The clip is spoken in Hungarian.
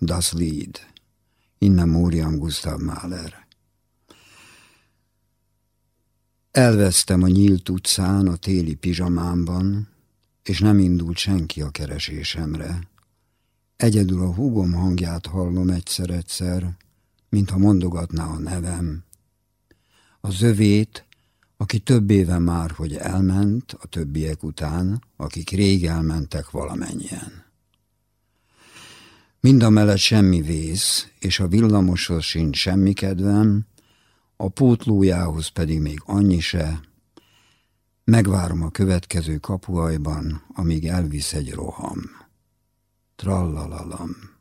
Das Lied, in memoriam Gustav Mahler. Elvesztem a nyílt utcán a téli pizsamámban, és nem indult senki a keresésemre. Egyedül a húgom hangját hallom egyszer-egyszer, mintha mondogatná a nevem. A zövét, aki több éve már, hogy elment a többiek után, akik rég elmentek valamennyien. Mind a mellett semmi vész, és a villamoshoz sincs semmi kedvem, a pótlójához pedig még annyi se. Megvárom a következő kapuajban, amíg elvisz egy roham. Trallalalam.